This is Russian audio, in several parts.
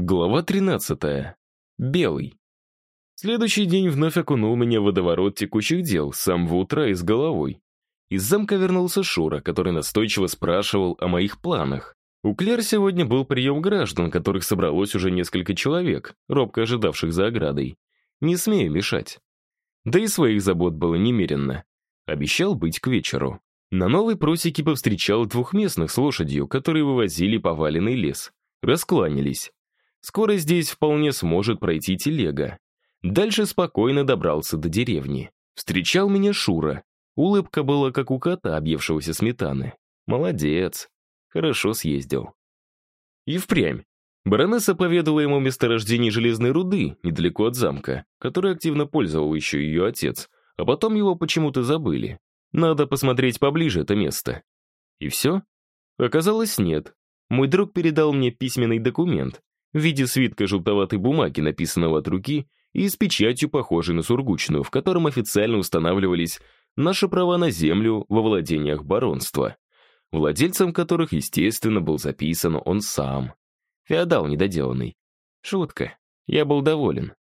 Глава 13. Белый. Следующий день вновь окунул меня в водоворот текущих дел, с самого утра и с головой. Из замка вернулся Шура, который настойчиво спрашивал о моих планах. У Клер сегодня был прием граждан, которых собралось уже несколько человек, робко ожидавших за оградой. Не смею мешать. Да и своих забот было немерено. Обещал быть к вечеру. На новой просеке повстречал двух местных с лошадью, которые вывозили поваленный лес. Раскланялись. Скоро здесь вполне сможет пройти телега. Дальше спокойно добрался до деревни. Встречал меня Шура. Улыбка была как у кота, объевшегося сметаны. Молодец. Хорошо съездил. И впрямь. Баронесса поведала ему месторождение железной руды недалеко от замка, которой активно пользовал еще ее отец, а потом его почему-то забыли. Надо посмотреть поближе это место. И все? Оказалось, нет. Мой друг передал мне письменный документ, в виде свитка желтоватой бумаги, написанного от руки, и с печатью, похожей на сургучную, в котором официально устанавливались наши права на землю во владениях баронства, владельцем которых, естественно, был записан он сам. Феодал недоделанный. Шутка. Я был доволен.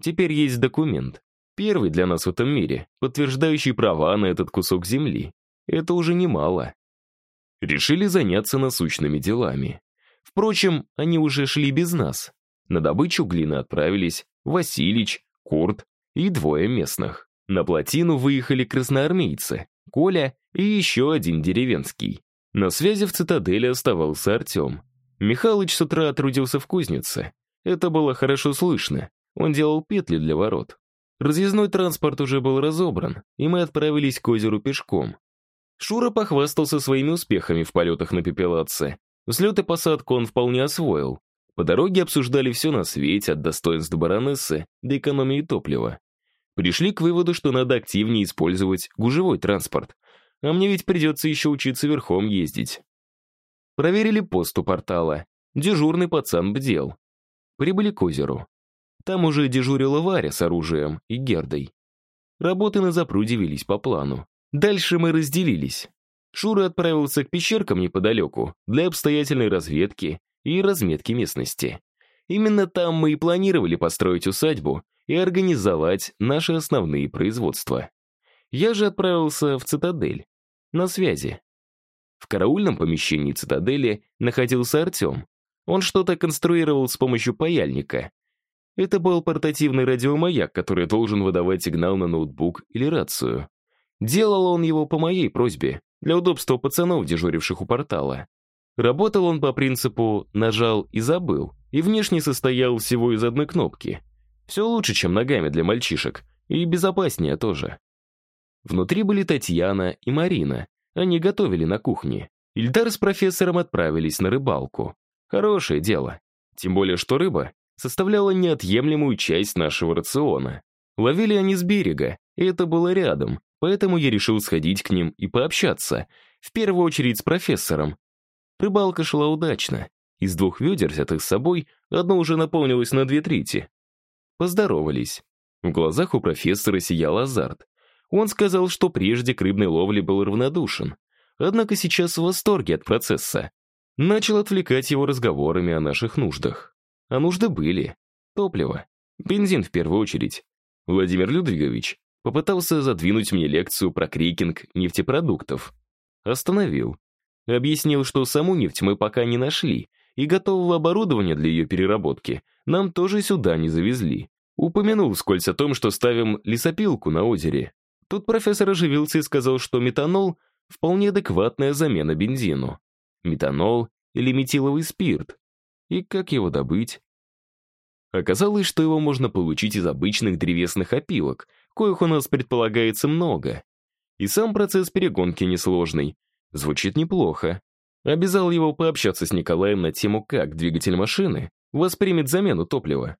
Теперь есть документ. Первый для нас в этом мире, подтверждающий права на этот кусок земли. Это уже немало. Решили заняться насущными делами. Впрочем, они уже шли без нас. На добычу глины отправились Василич, Курт и двое местных. На плотину выехали красноармейцы, Коля и еще один деревенский. На связи в цитадели оставался Артем. Михалыч с утра трудился в кузнице. Это было хорошо слышно. Он делал петли для ворот. Разъездной транспорт уже был разобран, и мы отправились к озеру пешком. Шура похвастался своими успехами в полетах на пепелаце, Взлет и посадку он вполне освоил. По дороге обсуждали все на свете, от достоинств баронессы до экономии топлива. Пришли к выводу, что надо активнее использовать гужевой транспорт. А мне ведь придется еще учиться верхом ездить. Проверили пост у портала. Дежурный пацан бдел. Прибыли к озеру. Там уже дежурила Варя с оружием и Гердой. Работы на запруде велись по плану. Дальше мы разделились. Шура отправился к пещеркам неподалеку для обстоятельной разведки и разметки местности. Именно там мы и планировали построить усадьбу и организовать наши основные производства. Я же отправился в цитадель, на связи. В караульном помещении цитадели находился Артем. Он что-то конструировал с помощью паяльника. Это был портативный радиомаяк, который должен выдавать сигнал на ноутбук или рацию. Делал он его по моей просьбе, для удобства пацанов, дежуривших у портала. Работал он по принципу «нажал и забыл», и внешне состоял всего из одной кнопки. Все лучше, чем ногами для мальчишек, и безопаснее тоже. Внутри были Татьяна и Марина. Они готовили на кухне. Ильдар с профессором отправились на рыбалку. Хорошее дело. Тем более, что рыба составляла неотъемлемую часть нашего рациона. Ловили они с берега, и это было рядом, поэтому я решил сходить к ним и пообщаться, в первую очередь с профессором. Рыбалка шла удачно. Из двух ведер, взятых с собой, одно уже наполнилось на две трети. Поздоровались. В глазах у профессора сиял азарт. Он сказал, что прежде к рыбной ловле был равнодушен, однако сейчас в восторге от процесса. Начал отвлекать его разговорами о наших нуждах. А нужды были. Топливо. Бензин в первую очередь. Владимир Людвигович Попытался задвинуть мне лекцию про крекинг нефтепродуктов. Остановил. Объяснил, что саму нефть мы пока не нашли, и готового оборудования для ее переработки нам тоже сюда не завезли. Упомянул вскользь о том, что ставим лесопилку на озере. Тут профессор оживился и сказал, что метанол — вполне адекватная замена бензину. Метанол или метиловый спирт. И как его добыть? Оказалось, что его можно получить из обычных древесных опилок — коих у нас предполагается много. И сам процесс перегонки несложный. Звучит неплохо. Обязал его пообщаться с Николаем на тему, как двигатель машины воспримет замену топлива.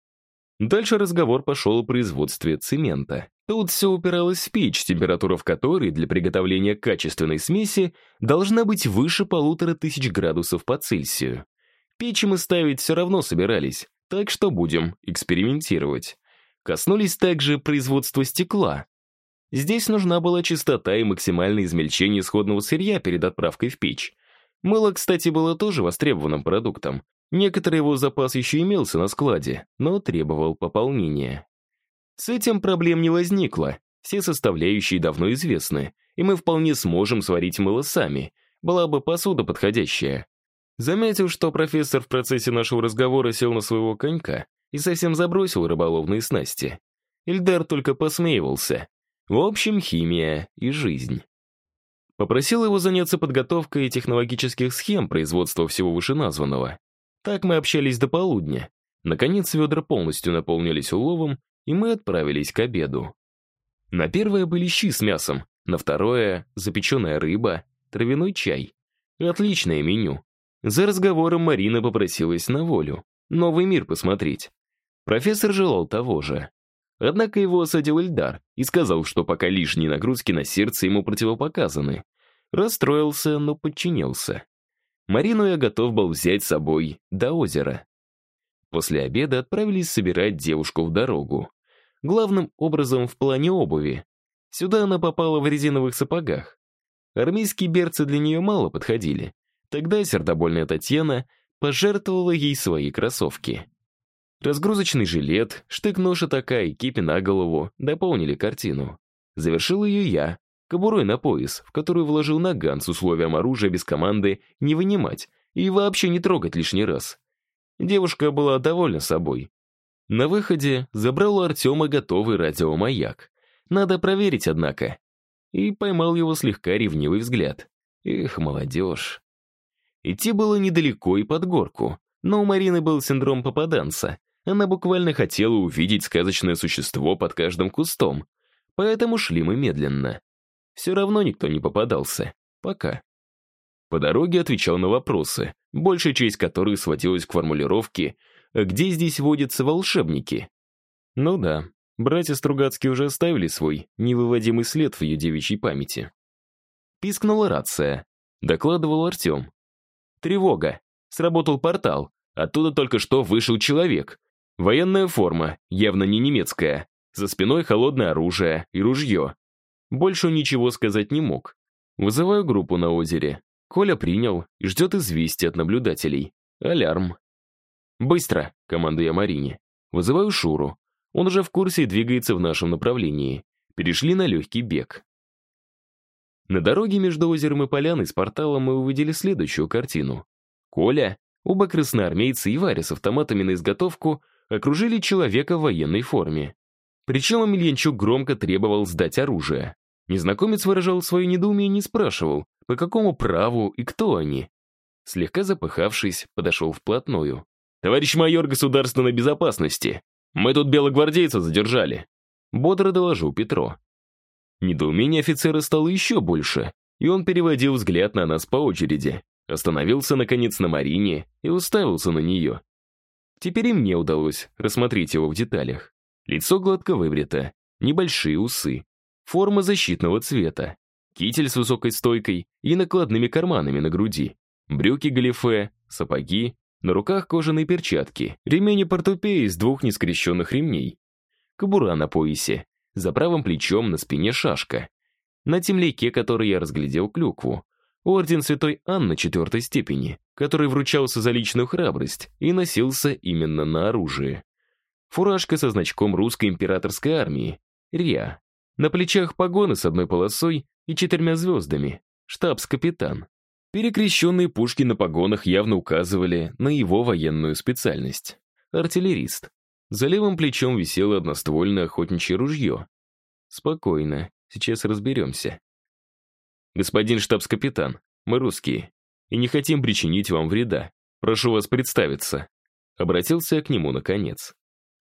Дальше разговор пошел о производстве цемента. Тут все упиралось в печь, температура в которой для приготовления качественной смеси должна быть выше полутора тысяч градусов по Цельсию. Печи мы ставить все равно собирались, так что будем экспериментировать. Коснулись также производства стекла. Здесь нужна была чистота и максимальное измельчение исходного сырья перед отправкой в печь. Мыло, кстати, было тоже востребованным продуктом. Некоторый его запас еще имелся на складе, но требовал пополнения. С этим проблем не возникло. Все составляющие давно известны, и мы вполне сможем сварить мыло сами. Была бы посуда подходящая. Заметил, что профессор в процессе нашего разговора сел на своего конька и совсем забросил рыболовные снасти. Ильдар только посмеивался. В общем, химия и жизнь. Попросил его заняться подготовкой технологических схем производства всего вышеназванного. Так мы общались до полудня. Наконец ведра полностью наполнились уловом, и мы отправились к обеду. На первое были щи с мясом, на второе — запеченная рыба, травяной чай. Отличное меню. За разговором Марина попросилась на волю, новый мир посмотреть. Профессор желал того же. Однако его осадил Эльдар и сказал, что пока лишние нагрузки на сердце ему противопоказаны. Расстроился, но подчинился. Марину я готов был взять с собой до озера. После обеда отправились собирать девушку в дорогу. Главным образом в плане обуви. Сюда она попала в резиновых сапогах. Армейские берцы для нее мало подходили. Тогда сердобольная Татьяна пожертвовала ей свои кроссовки. Разгрузочный жилет, штык-нож и такая кипи на голову дополнили картину. Завершил ее я, кобурой на пояс, в которую вложил наган с условием оружия без команды не вынимать и вообще не трогать лишний раз. Девушка была довольна собой. На выходе забрал у Артема готовый радиомаяк. Надо проверить, однако. И поймал его слегка ревнивый взгляд. Эх, молодежь. Идти было недалеко и под горку, но у Марины был синдром попаданца — она буквально хотела увидеть сказочное существо под каждым кустом, поэтому шли мы медленно. Все равно никто не попадался. Пока. По дороге отвечал на вопросы, большая часть которых сводилась к формулировке «Где здесь водятся волшебники?» Ну да, братья Стругацкие уже оставили свой невыводимый след в ее девичьей памяти. Пискнула рация. Докладывал Артем. «Тревога. Сработал портал. Оттуда только что вышел человек. Военная форма, явно не немецкая. За спиной холодное оружие и ружье. Больше ничего сказать не мог. Вызываю группу на озере. Коля принял и ждет известия от наблюдателей. Алярм. «Быстро!» — командую я Марине. Вызываю Шуру. Он уже в курсе и двигается в нашем направлении. Перешли на легкий бег. На дороге между озером и поляной с порталом мы увидели следующую картину. Коля, оба красноармейцы и Варя с автоматами на изготовку окружили человека в военной форме. Причем Амельянчук громко требовал сдать оружие. Незнакомец выражал свое недоумение и не спрашивал, по какому праву и кто они. Слегка запыхавшись, подошел вплотную. «Товарищ майор государственной безопасности, мы тут белогвардейца задержали», бодро доложил Петро. Недоумение офицера стало еще больше, и он переводил взгляд на нас по очереди. Остановился, наконец, на Марине и уставился на нее. Теперь и мне удалось рассмотреть его в деталях. Лицо гладко выбрито, небольшие усы, форма защитного цвета, китель с высокой стойкой и накладными карманами на груди, брюки галифе, сапоги, на руках кожаные перчатки, ремень и портупея из двух нескрещенных ремней, кобура на поясе, за правым плечом на спине шашка, на темляке, который я разглядел клюкву, орден Святой Анны четвертой степени, который вручался за личную храбрость и носился именно на оружие. Фуражка со значком русской императорской армии, РИА. На плечах погоны с одной полосой и четырьмя звездами, штабс-капитан. Перекрещенные пушки на погонах явно указывали на его военную специальность. Артиллерист. За левым плечом висело одноствольное охотничье ружье. Спокойно, сейчас разберемся. «Господин штабс-капитан, мы русские и не хотим причинить вам вреда. Прошу вас представиться». Обратился я к нему наконец.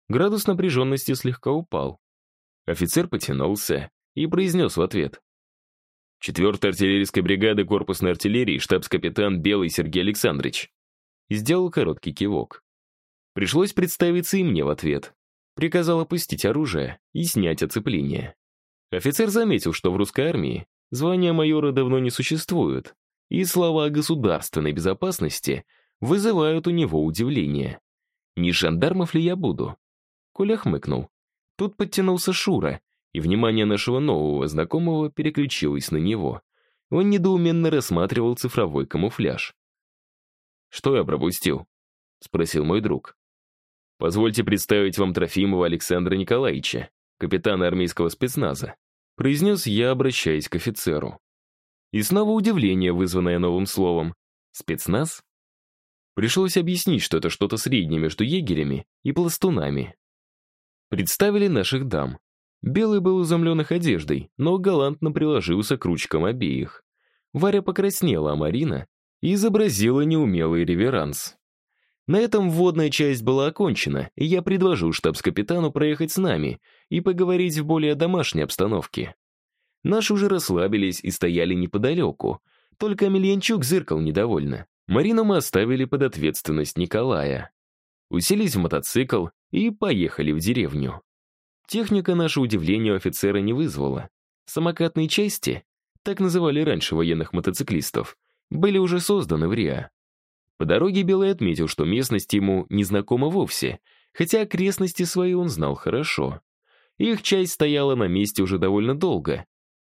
Градус напряженности слегка упал. Офицер потянулся и произнес в ответ. «Четвертой артиллерийской бригады корпусной артиллерии штабс-капитан Белый Сергей Александрович». Сделал короткий кивок. Пришлось представиться и мне в ответ. Приказал опустить оружие и снять оцепление. Офицер заметил, что в русской армии Звания майора давно не существует, и слова о государственной безопасности вызывают у него удивление. Не жандармов ли я буду? Коля хмыкнул. Тут подтянулся Шура, и внимание нашего нового знакомого переключилось на него. Он недоуменно рассматривал цифровой камуфляж. Что я пропустил? — спросил мой друг. «Позвольте представить вам Трофимова Александра Николаевича, капитана армейского спецназа», произнес я, обращаясь к офицеру. И снова удивление, вызванное новым словом. «Спецназ?» Пришлось объяснить, что это что-то среднее между егерями и пластунами. Представили наших дам. Белый был изумлен их одеждой, но галантно приложился к ручкам обеих. Варя покраснела, а Марина изобразила неумелый реверанс. На этом вводная часть была окончена, и я предложил штабс-капитану проехать с нами и поговорить в более домашней обстановке. Наши уже расслабились и стояли неподалеку, только Амельянчук зыркал недовольно. Марину мы оставили под ответственность Николая. Уселись в мотоцикл и поехали в деревню. Техника наше удивление у офицера не вызвала. Самокатные части, так называли раньше военных мотоциклистов, были уже созданы в РИА. По дороге Белый отметил, что местность ему не знакома вовсе, хотя окрестности свои он знал хорошо. Их часть стояла на месте уже довольно долго.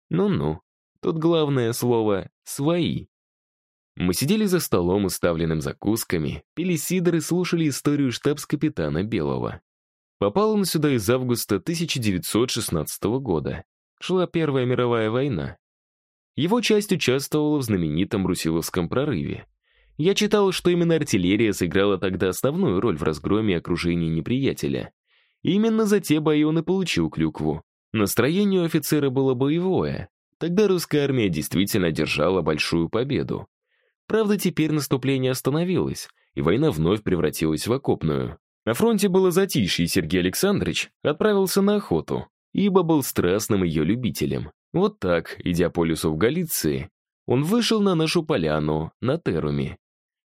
Ну-ну, тут главное слово «свои». Мы сидели за столом, уставленным закусками, пили сидр и слушали историю штабс-капитана Белого. Попал он сюда из августа 1916 года. Шла Первая мировая война. Его часть участвовала в знаменитом Русиловском прорыве. Я читал, что именно артиллерия сыграла тогда основную роль в разгроме окружения неприятеля. Именно за те бои он и получил клюкву. Настроение у офицера было боевое. Тогда русская армия действительно держала большую победу. Правда, теперь наступление остановилось, и война вновь превратилась в окопную. На фронте было затишье, и Сергей Александрович отправился на охоту, ибо был страстным ее любителем. Вот так, идя по лесу в Галиции, он вышел на нашу поляну, на Теруме.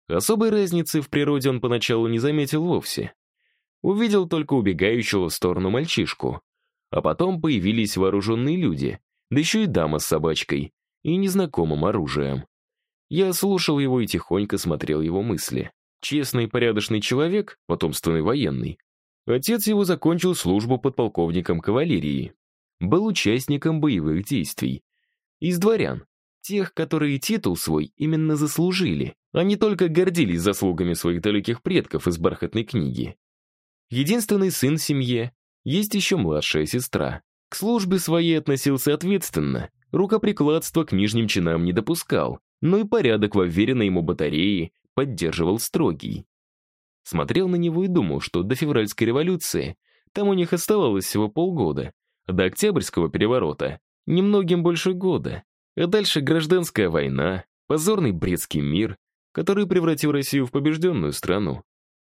Особой разницы в природе он поначалу не заметил вовсе. Увидел только убегающего в сторону мальчишку. А потом появились вооруженные люди, да еще и дама с собачкой и незнакомым оружием. Я слушал его и тихонько смотрел его мысли. Честный и порядочный человек, потомственный военный. Отец его закончил службу подполковником кавалерии. Был участником боевых действий. Из дворян. Тех, которые титул свой именно заслужили, не только гордились заслугами своих далеких предков из бархатной книги. Единственный сын в семье, есть еще младшая сестра. К службе своей относился ответственно, рукоприкладства к нижним чинам не допускал, но и порядок в уверенной ему батарее поддерживал строгий. Смотрел на него и думал, что до февральской революции там у них оставалось всего полгода, а до Октябрьского переворота немногим больше года, а дальше гражданская война, позорный бредский мир, который превратил Россию в побежденную страну.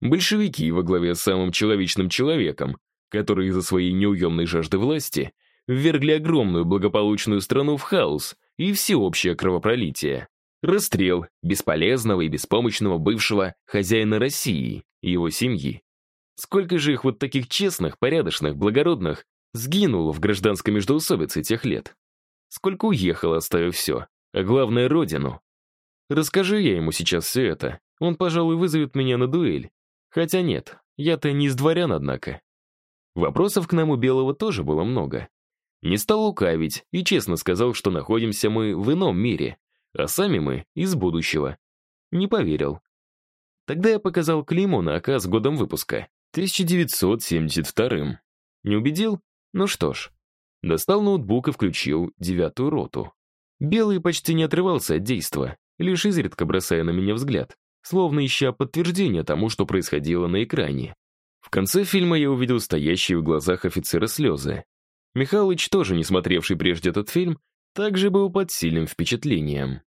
Большевики во главе с самым человечным человеком, который из-за своей неуемной жажды власти ввергли огромную благополучную страну в хаос и всеобщее кровопролитие. Расстрел бесполезного и беспомощного бывшего хозяина России и его семьи. Сколько же их вот таких честных, порядочных, благородных сгинуло в гражданской междоусобице тех лет? Сколько уехало, оставив все, а главное — родину? Расскажи я ему сейчас все это, он, пожалуй, вызовет меня на дуэль. Хотя нет, я-то не из дворян, однако. Вопросов к нам у Белого тоже было много. Не стал лукавить и честно сказал, что находимся мы в ином мире, а сами мы из будущего. Не поверил. Тогда я показал клеймо на АК с годом выпуска, 1972-м. Не убедил? Ну что ж. Достал ноутбук и включил девятую роту. Белый почти не отрывался от действа, лишь изредка бросая на меня взгляд, словно ища подтверждение тому, что происходило на экране. В конце фильма я увидел стоящие в глазах офицера слезы. Михалыч, тоже не смотревший прежде этот фильм, также был под сильным впечатлением.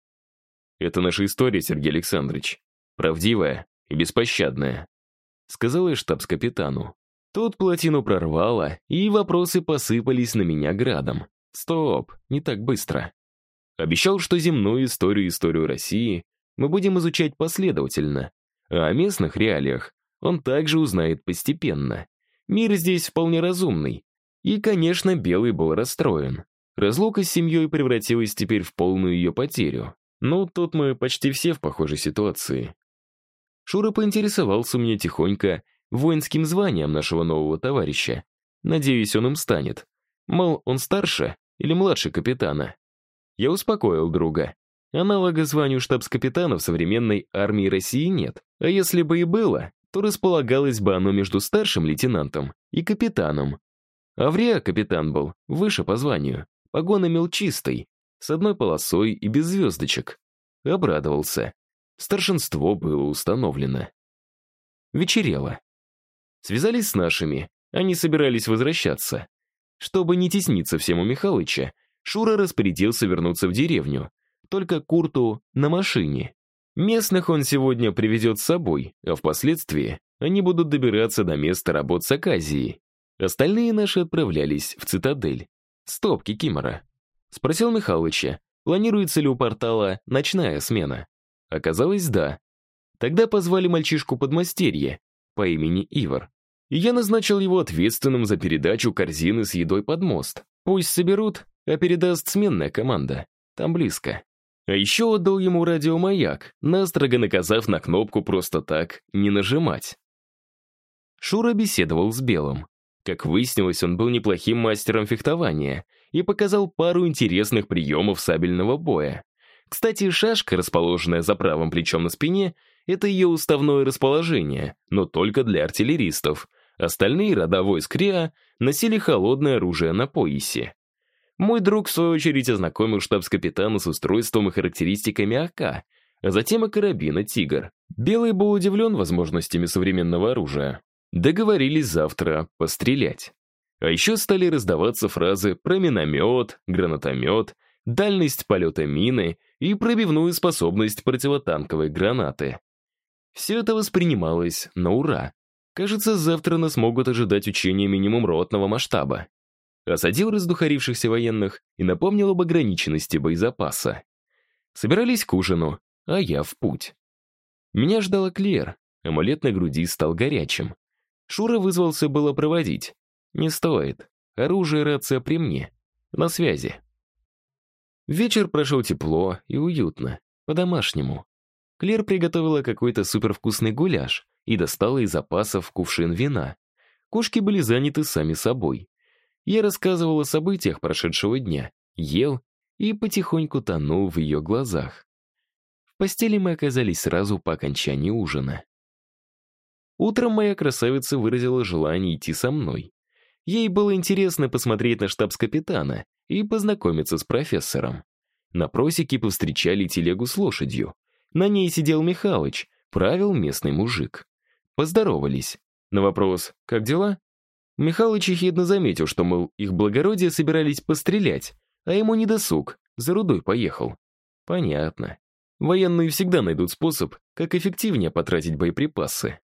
«Это наша история, Сергей Александрович. Правдивая и беспощадная», — сказал я штабс-капитану. Тут плотину прорвало, и вопросы посыпались на меня градом. Стоп, не так быстро. Обещал, что земную историю и историю России мы будем изучать последовательно, а о местных реалиях он также узнает постепенно. Мир здесь вполне разумный. И, конечно, Белый был расстроен. Разлука с семьей превратилась теперь в полную ее потерю. Ну, тут мы почти все в похожей ситуации. Шура поинтересовался у меня тихонько воинским званием нашего нового товарища. Надеюсь, он им станет. Мол, он старше или младше капитана. Я успокоил друга. Аналога званию штабс-капитана в современной армии России нет. А если бы и было, то располагалось бы оно между старшим лейтенантом и капитаном. Авриа капитан был, выше по званию, погон имел чистый, с одной полосой и без звездочек. Обрадовался. Старшинство было установлено. Вечерело. Связались с нашими, они собирались возвращаться. Чтобы не тесниться всем у Михалыча, Шура распорядился вернуться в деревню, только Курту на машине. Местных он сегодня привезет с собой, а впоследствии они будут добираться до места работ с Аказией. Остальные наши отправлялись в цитадель. Стоп, Кикимора. Спросил Михалыча, планируется ли у портала ночная смена. Оказалось, да. Тогда позвали мальчишку подмастерье по имени Ивар. И я назначил его ответственным за передачу корзины с едой под мост. Пусть соберут, а передаст сменная команда. Там близко. А еще отдал ему радиомаяк, настрого наказав на кнопку просто так не нажимать. Шура беседовал с Белым. Как выяснилось, он был неплохим мастером фехтования и показал пару интересных приемов сабельного боя. Кстати, шашка, расположенная за правым плечом на спине, это ее уставное расположение, но только для артиллеристов. Остальные рода войск носили холодное оружие на поясе. Мой друг, в свою очередь, ознакомил штабс-капитана с устройством и характеристиками АК, а затем и карабина «Тигр». Белый был удивлен возможностями современного оружия. Договорились завтра пострелять. А еще стали раздаваться фразы про миномет, гранатомет, дальность полета мины и пробивную способность противотанковой гранаты. Все это воспринималось на ура. Кажется, завтра нас могут ожидать учения минимум ротного масштаба осадил раздухарившихся военных и напомнил об ограниченности боезапаса. Собирались к ужину, а я в путь. Меня ждала Клер, амулет на груди стал горячим. Шура вызвался было проводить. Не стоит. Оружие и рация при мне. На связи. Вечер прошел тепло и уютно, по-домашнему. Клер приготовила какой-то супервкусный гуляш и достала из запасов кувшин вина. Кошки были заняты сами собой. Я рассказывал о событиях прошедшего дня, ел и потихоньку тонул в ее глазах. В постели мы оказались сразу по окончании ужина. Утром моя красавица выразила желание идти со мной. Ей было интересно посмотреть на штабс-капитана и познакомиться с профессором. На просеке повстречали телегу с лошадью. На ней сидел Михалыч, правил местный мужик. Поздоровались. На вопрос «Как дела?» Михалыч ехидно заметил, что, мол, их благородие собирались пострелять, а ему не досуг, за рудой поехал. Понятно. Военные всегда найдут способ, как эффективнее потратить боеприпасы.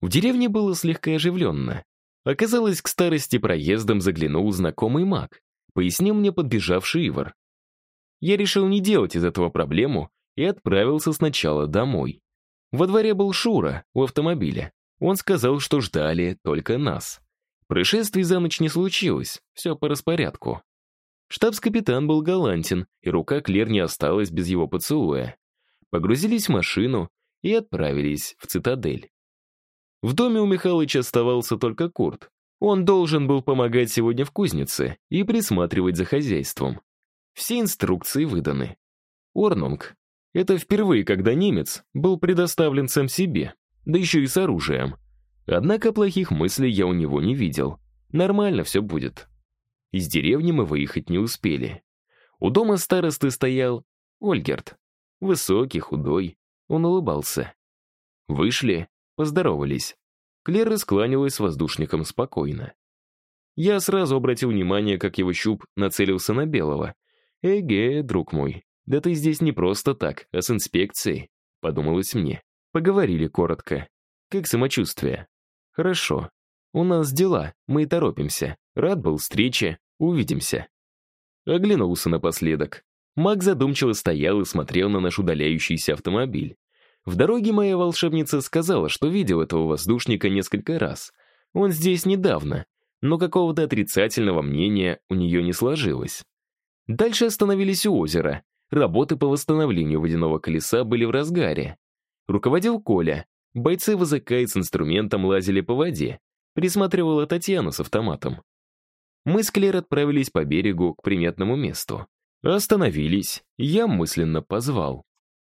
В деревне было слегка оживленно. Оказалось, к старости проездом заглянул знакомый маг, пояснил мне подбежавший Ивар. Я решил не делать из этого проблему и отправился сначала домой. Во дворе был Шура у автомобиля. Он сказал, что ждали только нас. Происшествий за ночь не случилось, все по распорядку. Штабс-капитан был галантен, и рука Клер не осталась без его поцелуя. Погрузились в машину и отправились в цитадель. В доме у Михалыча оставался только Курт. Он должен был помогать сегодня в кузнице и присматривать за хозяйством. Все инструкции выданы. Орнунг. Это впервые, когда немец был предоставлен сам себе, да еще и с оружием. Однако плохих мыслей я у него не видел. Нормально все будет. Из деревни мы выехать не успели. У дома старосты стоял Ольгерт. Высокий, худой. Он улыбался. Вышли, поздоровались. Клер раскланялась с воздушником спокойно. Я сразу обратил внимание, как его щуп нацелился на Белого. «Эге, друг мой, да ты здесь не просто так, а с инспекцией», — подумалось мне. Поговорили коротко. «Как самочувствие?» «Хорошо. У нас дела, мы и торопимся. Рад был встрече. Увидимся». Оглянулся напоследок. Маг задумчиво стоял и смотрел на наш удаляющийся автомобиль. В дороге моя волшебница сказала, что видел этого воздушника несколько раз. Он здесь недавно, но какого-то отрицательного мнения у нее не сложилось. Дальше остановились у озера. Работы по восстановлению водяного колеса были в разгаре. Руководил Коля, Бойцы ВЗК с инструментом лазили по воде. Присматривала Татьяна с автоматом. Мы с Клер отправились по берегу к приметному месту. Остановились, я мысленно позвал.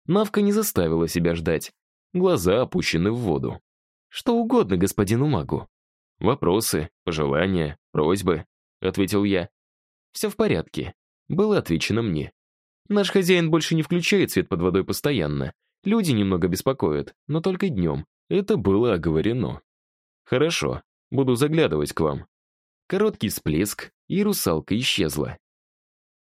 Навка не заставила себя ждать. Глаза опущены в воду. «Что угодно господину магу». «Вопросы, пожелания, просьбы», — ответил я. «Все в порядке», — было отвечено мне. «Наш хозяин больше не включает свет под водой постоянно. Люди немного беспокоят, но только днем. Это было оговорено». «Хорошо, буду заглядывать к вам». Короткий всплеск, и русалка исчезла.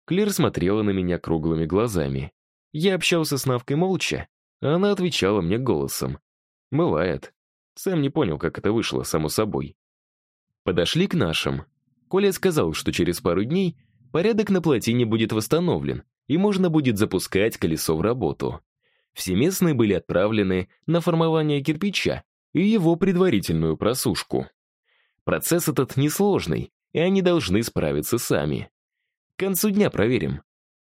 Клер смотрела на меня круглыми глазами. Я общался с Навкой молча, а она отвечала мне голосом. «Бывает». Сам не понял, как это вышло, само собой. Подошли к нашим. Коля сказал, что через пару дней порядок на плотине будет восстановлен, и можно будет запускать колесо в работу. Все местные были отправлены на формование кирпича и его предварительную просушку. Процесс этот несложный, и они должны справиться сами. К концу дня проверим.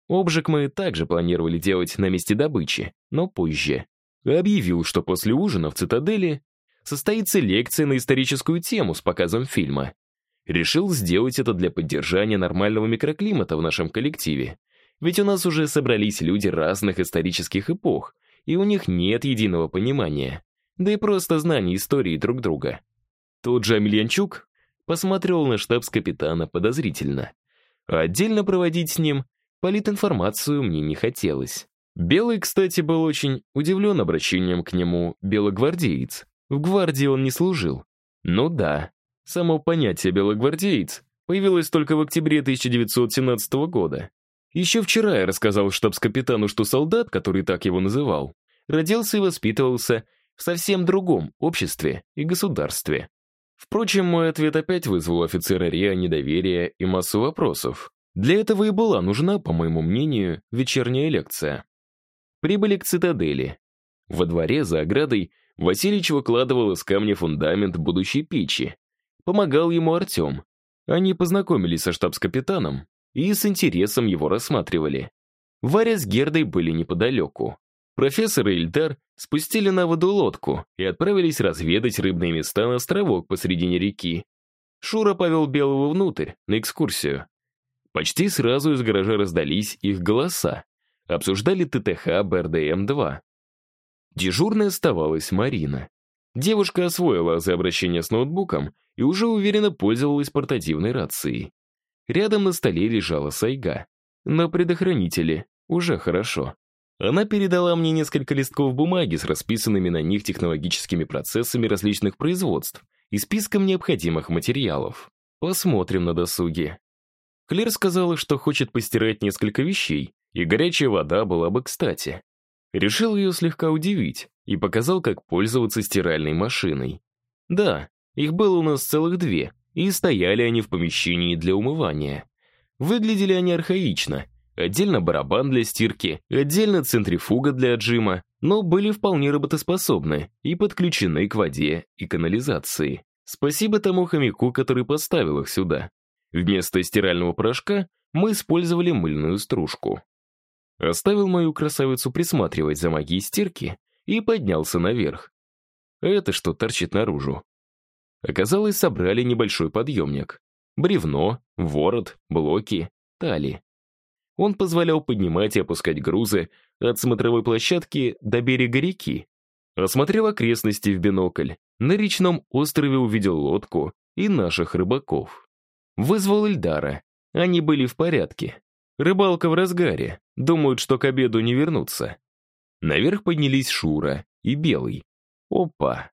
Обжиг мы также планировали делать на месте добычи, но позже. Объявил, что после ужина в цитадели состоится лекция на историческую тему с показом фильма. Решил сделать это для поддержания нормального микроклимата в нашем коллективе. Ведь у нас уже собрались люди разных исторических эпох, и у них нет единого понимания, да и просто знания истории друг друга. Тот же Амельянчук посмотрел на штабс-капитана подозрительно. А отдельно проводить с ним политинформацию мне не хотелось. Белый, кстати, был очень удивлен обращением к нему белогвардеец. В гвардии он не служил. Ну да, само понятие «белогвардеец» появилось только в октябре 1917 года. Еще вчера я рассказал штабс-капитану, что солдат, который так его называл, родился и воспитывался в совсем другом обществе и государстве. Впрочем, мой ответ опять вызвал у офицера РИА недоверие и массу вопросов. Для этого и была нужна, по моему мнению, вечерняя лекция. Прибыли к цитадели. Во дворе за оградой Васильич выкладывал из камня фундамент будущей печи. Помогал ему Артем. Они познакомились со штабс-капитаном и с интересом его рассматривали. Варя с Гердой были неподалеку. Профессор и Ильдар спустили на воду лодку и отправились разведать рыбные места на островок посредине реки. Шура повел Белого внутрь, на экскурсию. Почти сразу из гаража раздались их голоса. Обсуждали ТТХ БРДМ-2. Дежурной оставалась Марина. Девушка освоила азы обращения с ноутбуком и уже уверенно пользовалась портативной рацией. Рядом на столе лежала сайга. На предохранителе уже хорошо. Она передала мне несколько листков бумаги с расписанными на них технологическими процессами различных производств и списком необходимых материалов. Посмотрим на досуге. Клер сказала, что хочет постирать несколько вещей, и горячая вода была бы кстати. Решил ее слегка удивить и показал, как пользоваться стиральной машиной. Да, их было у нас целых две, и стояли они в помещении для умывания. Выглядели они архаично, отдельно барабан для стирки, отдельно центрифуга для отжима, но были вполне работоспособны и подключены к воде и канализации. Спасибо тому хомяку, который поставил их сюда. Вместо стирального порошка мы использовали мыльную стружку. Оставил мою красавицу присматривать за магией стирки и поднялся наверх. Это что торчит наружу? Оказалось, собрали небольшой подъемник. Бревно, ворот, блоки, тали. Он позволял поднимать и опускать грузы от смотровой площадки до берега реки. Осмотрел окрестности в бинокль. На речном острове увидел лодку и наших рыбаков. Вызвал Эльдара. Они были в порядке. Рыбалка в разгаре. Думают, что к обеду не вернутся. Наверх поднялись Шура и Белый. Опа!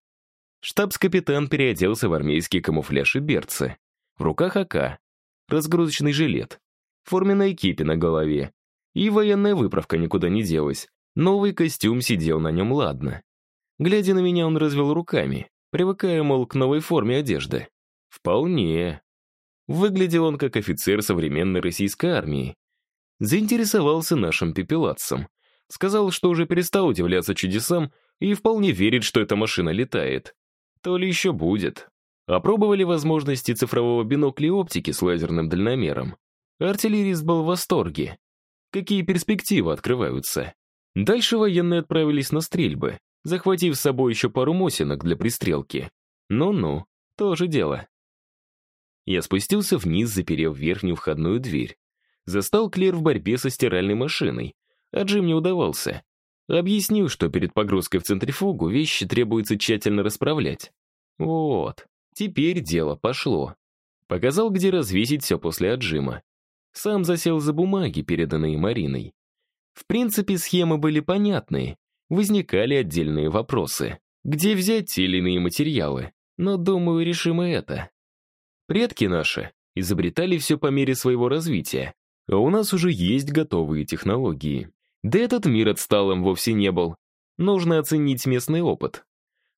Штабс-капитан переоделся в армейский камуфляж и берцы. В руках АК. Разгрузочный жилет форменной кипи на голове. И военная выправка никуда не делась. Новый костюм сидел на нем ладно. Глядя на меня, он развел руками, привыкая, мол, к новой форме одежды. Вполне. Выглядел он как офицер современной российской армии. Заинтересовался нашим пепелацем. Сказал, что уже перестал удивляться чудесам и вполне верит, что эта машина летает. То ли еще будет. Опробовали возможности цифрового бинокля и оптики с лазерным дальномером. Артиллерист был в восторге. Какие перспективы открываются? Дальше военные отправились на стрельбы, захватив с собой еще пару мосинок для пристрелки. Ну-ну, тоже дело. Я спустился вниз, заперев верхнюю входную дверь. Застал Клер в борьбе со стиральной машиной, а Джим не удавался. Объяснил, что перед погрузкой в центрифугу вещи требуется тщательно расправлять. Вот, теперь дело пошло. Показал, где развесить все после отжима. Сам засел за бумаги, переданные Мариной. В принципе, схемы были понятные. Возникали отдельные вопросы. Где взять те или иные материалы? Но, думаю, решим и это. Предки наши изобретали все по мере своего развития, а у нас уже есть готовые технологии. Да этот мир отсталым вовсе не был. Нужно оценить местный опыт.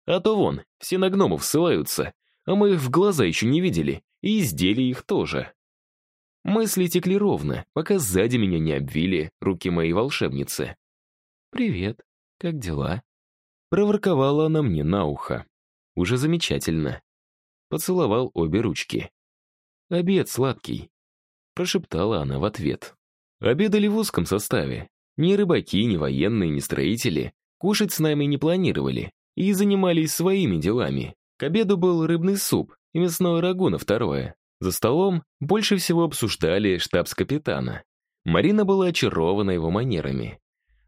А то вон, все на гномов ссылаются, а мы их в глаза еще не видели, и изделия их тоже. Мысли текли ровно, пока сзади меня не обвили руки моей волшебницы. «Привет, как дела?» Проворковала она мне на ухо. Уже замечательно. Поцеловал обе ручки. «Обед сладкий», — прошептала она в ответ. Обедали в узком составе. Ни рыбаки, ни военные, ни строители кушать с нами не планировали и занимались своими делами. К обеду был рыбный суп и мясное рагу на второе. За столом больше всего обсуждали штабс-капитана. Марина была очарована его манерами.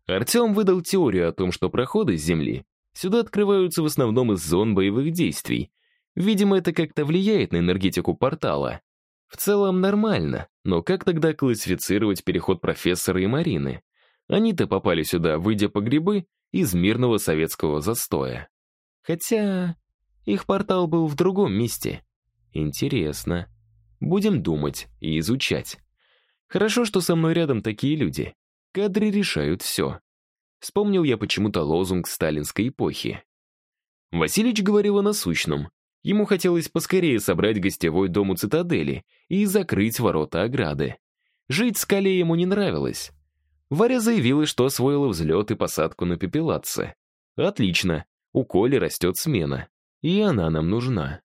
Артем выдал теорию о том, что проходы с Земли сюда открываются в основном из зон боевых действий. Видимо, это как-то влияет на энергетику портала. В целом нормально, но как тогда классифицировать переход профессора и Марины? Они-то попали сюда, выйдя по грибы из мирного советского застоя. Хотя их портал был в другом месте. Интересно. Будем думать и изучать. Хорошо, что со мной рядом такие люди. Кадры решают все. Вспомнил я почему-то лозунг сталинской эпохи. Василич говорил о насущном. Ему хотелось поскорее собрать гостевой дом у цитадели и закрыть ворота ограды. Жить в скале ему не нравилось. Варя заявила, что освоила взлет и посадку на пепелаце. Отлично, у Коли растет смена, и она нам нужна.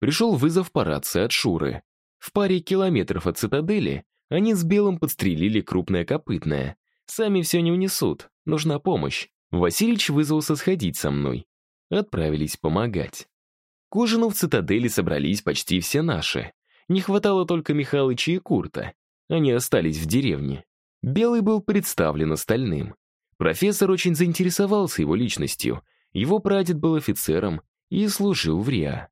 Пришел вызов по рации от Шуры. В паре километров от цитадели они с Белым подстрелили крупное копытное. Сами все не унесут, нужна помощь. Васильич вызвался сходить со мной. Отправились помогать. К ужину в цитадели собрались почти все наши. Не хватало только Михалыча и Курта. Они остались в деревне. Белый был представлен остальным. Профессор очень заинтересовался его личностью. Его прадед был офицером и служил в РИА.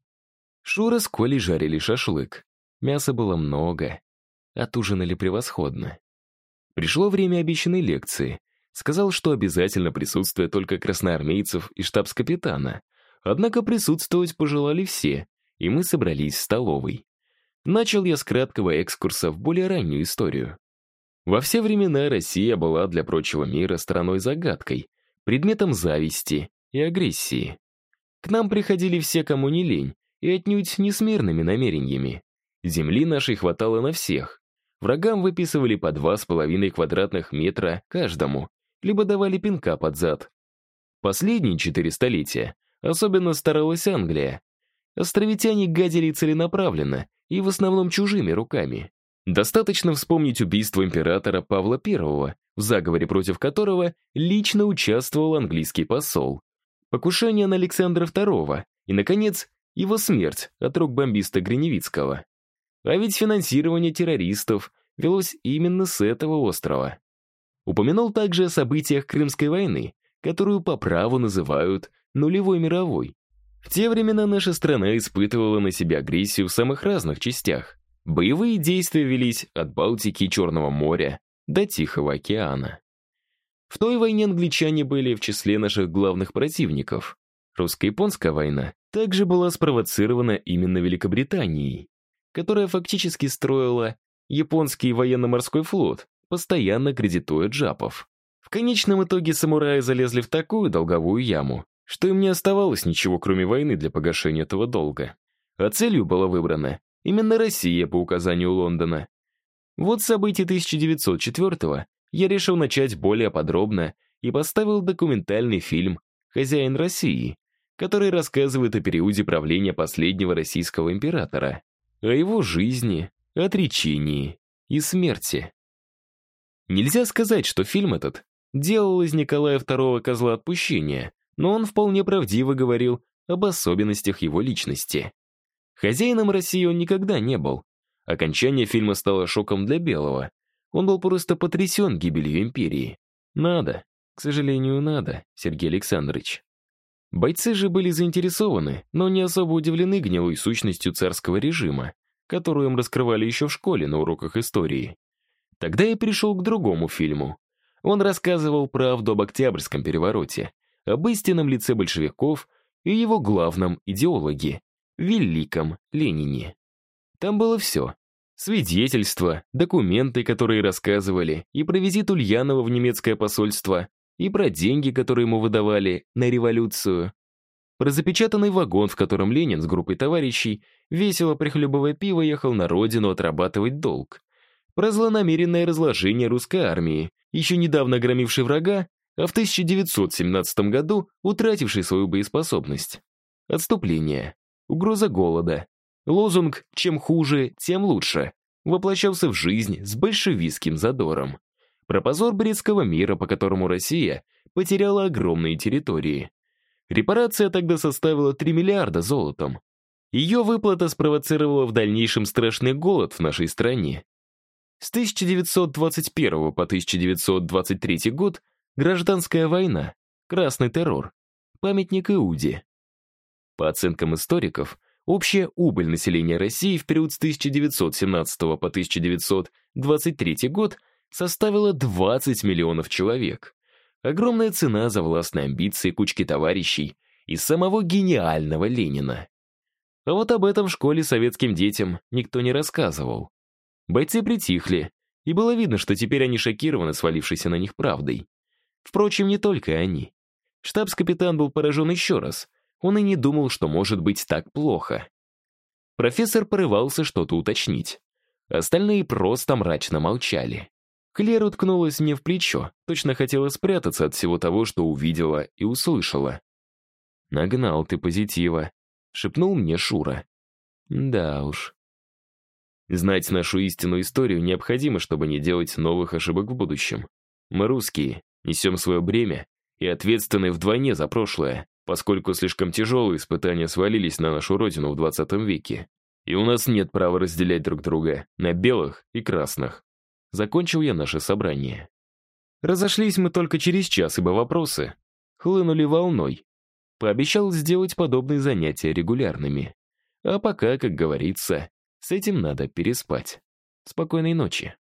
Шура с Колей жарили шашлык. Мяса было много. Отужинали превосходно. Пришло время обещанной лекции. Сказал, что обязательно присутствует только красноармейцев и штабс-капитана. Однако присутствовать пожелали все, и мы собрались в столовой. Начал я с краткого экскурса в более раннюю историю. Во все времена Россия была для прочего мира страной-загадкой, предметом зависти и агрессии. К нам приходили все, кому не лень, и отнюдь не с мирными намерениями. Земли нашей хватало на всех. Врагам выписывали по два с половиной квадратных метра каждому, либо давали пинка под зад. Последние четыре столетия особенно старалась Англия. Островитяне гадили целенаправленно и в основном чужими руками. Достаточно вспомнить убийство императора Павла I, в заговоре против которого лично участвовал английский посол, покушение на Александра II и, наконец, его смерть от рук бомбиста Гриневицкого. А ведь финансирование террористов велось именно с этого острова. Упомянул также о событиях Крымской войны, которую по праву называют нулевой мировой. В те времена наша страна испытывала на себя агрессию в самых разных частях. Боевые действия велись от Балтики и Черного моря до Тихого океана. В той войне англичане были в числе наших главных противников. Русско-японская война также была спровоцирована именно Великобританией, которая фактически строила японский военно-морской флот, постоянно кредитуя джапов. В конечном итоге самураи залезли в такую долговую яму, что им не оставалось ничего, кроме войны для погашения этого долга. А целью была выбрана именно Россия по указанию Лондона. Вот события 1904 я решил начать более подробно и поставил документальный фильм «Хозяин России», который рассказывает о периоде правления последнего российского императора, о его жизни, отречении и смерти. Нельзя сказать, что фильм этот делал из Николая II козла отпущения, но он вполне правдиво говорил об особенностях его личности. Хозяином России он никогда не был. Окончание фильма стало шоком для Белого. Он был просто потрясен гибелью империи. Надо, к сожалению, надо, Сергей Александрович. Бойцы же были заинтересованы, но не особо удивлены гнилой сущностью царского режима, которую им раскрывали еще в школе на уроках истории. Тогда я перешел к другому фильму. Он рассказывал правду об Октябрьском перевороте, об истинном лице большевиков и его главном идеологе — великом Ленине. Там было все. Свидетельства, документы, которые рассказывали, и про визит Ульянова в немецкое посольство, и про деньги, которые ему выдавали на революцию, про запечатанный вагон, в котором Ленин с группой товарищей, весело прихлебывая пиво, ехал на родину отрабатывать долг, про злонамеренное разложение русской армии, еще недавно громившей врага, а в 1917 году утратившей свою боеспособность. Отступление, угроза голода, лозунг «чем хуже, тем лучше» воплощался в жизнь с большевистским задором про позор Брестского мира, по которому Россия потеряла огромные территории. Репарация тогда составила 3 миллиарда золотом. Ее выплата спровоцировала в дальнейшем страшный голод в нашей стране. С 1921 по 1923 год гражданская война, красный террор, памятник Иуде. По оценкам историков, общая убыль населения России в период с 1917 по 1923 год составила 20 миллионов человек. Огромная цена за властные амбиции кучки товарищей и самого гениального Ленина. А вот об этом в школе советским детям никто не рассказывал. Бойцы притихли, и было видно, что теперь они шокированы свалившейся на них правдой. Впрочем, не только они. Штабс-капитан был поражен еще раз. Он и не думал, что может быть так плохо. Профессор порывался что-то уточнить. Остальные просто мрачно молчали. Клер уткнулась мне в плечо, точно хотела спрятаться от всего того, что увидела и услышала. «Нагнал ты позитива», — шепнул мне Шура. «Да уж». Знать нашу истинную историю необходимо, чтобы не делать новых ошибок в будущем. Мы русские, несем свое бремя и ответственны вдвойне за прошлое, поскольку слишком тяжелые испытания свалились на нашу родину в 20 веке. И у нас нет права разделять друг друга на белых и красных. Закончил я наше собрание. Разошлись мы только через час, ибо вопросы хлынули волной. Пообещал сделать подобные занятия регулярными. А пока, как говорится, с этим надо переспать. Спокойной ночи.